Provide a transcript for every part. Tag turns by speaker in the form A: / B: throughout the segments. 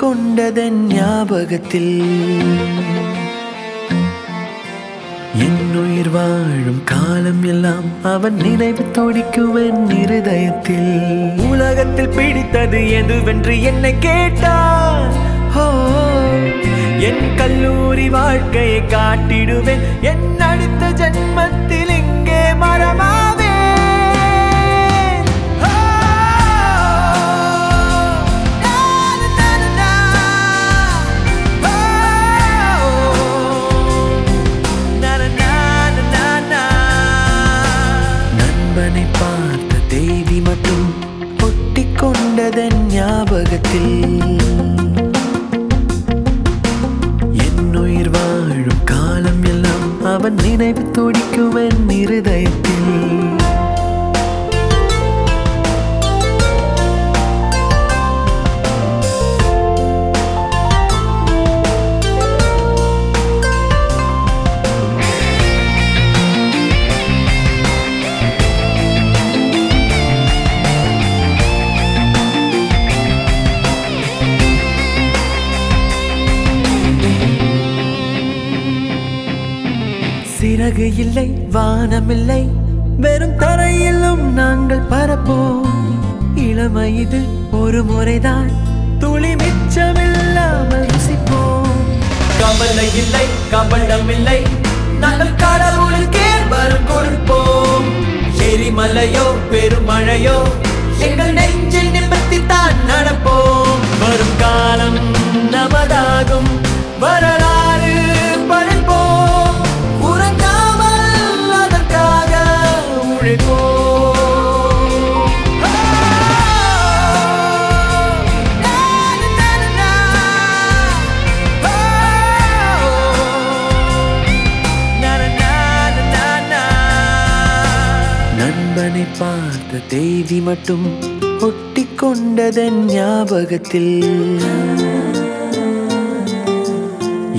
A: கொண்டதன் ஞாபகத்தில் என்னுயிர் வாழும் காலம் எல்லாம் அவன் நினைவு துடிக்குவன் இருதயத்தில். உலகத்தில் பிடித்தது எதுவென்று என்னை கேட்டான் என் கல்லூரி வாழ்க்கையை காட்டிடுவேன் பார்த்த தேவி மட்டும் ஒட்டிக் கொண்டதன் ஞாபகத்தில். என்னுயிர் வாழும் காலம் எல்லாம் அவன் நினைவு துடிக்குவன் இருதயத்தில். சிறகு இல்லை வானமில்லை. வெறும் தரையிலும் நாங்கள் பரப்போம் இளமை இது ஒரு முறைதான். துளி மிச்சமில்லாமல் ருசிப்போம். கவலை இல்லை கவலம் இல்லை. நாங்கள் கடவுளுக்கே வரம் கொடுப்போம். எரிமலையோ பெருமழையோ எங்கள் நெஞ்சில் நிமித்தி தான் நடப்போம். வரும் காலம் நமதாகும். வரலாறு நண்பனை பார்த்த தேவி மட்டும் ஒட்டி கொண்டதன் ஞாபகத்தில்.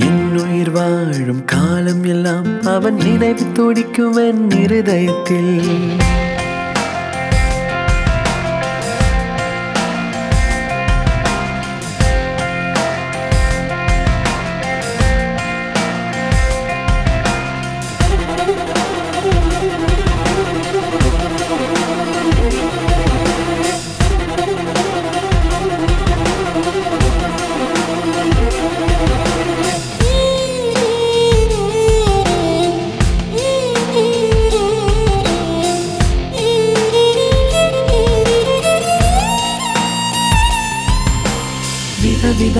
A: என் வாழும் காலம் எல்லாம் அவன் நினைவு துடிக்குவன் இருதயத்தில்.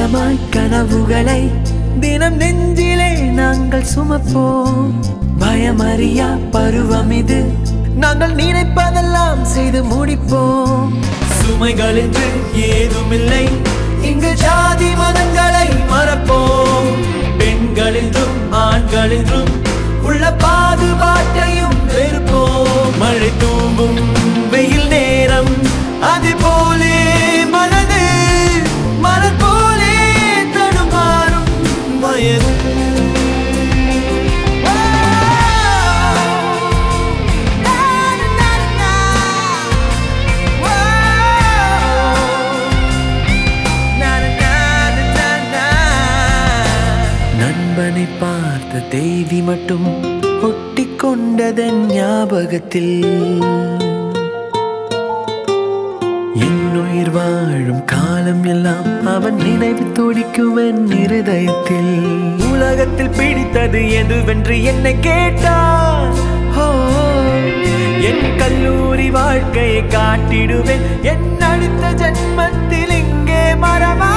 A: விதவிதமாய் கனவுகளை தினம் நெஞ்சிலே நாங்கள் சுமப்போம். பயமறியா பருவம் இது. நாங்கள் நினைப்பதெல்லாம் செய்து முடிப்போம். சுமைகள் என்று ஏதுமில்லை. இங்கு ஜாதி மதங்களை மறப்போம். பெண்கள் என்றும் ஆண்கள் என்றும் உள்ள பாதுபாட்டையும் உன்னை பார்த்த தேவி மட்டும் ஒட்டிக் கொண்டதன் ஞாபகத்தில். என் உயிர் வாழும் காலம் எல்லாம் அவன் நினைவு துடிக்குவன் இருதயத்தில். உலகத்தில் பிடித்தது எதுவென்று என்னை கேட்டான் என் கல்லூரி வாழ்க்கையை காட்டிடுவேன். என் அடுத்த ஜென்மத்தில் இங்கே மரவா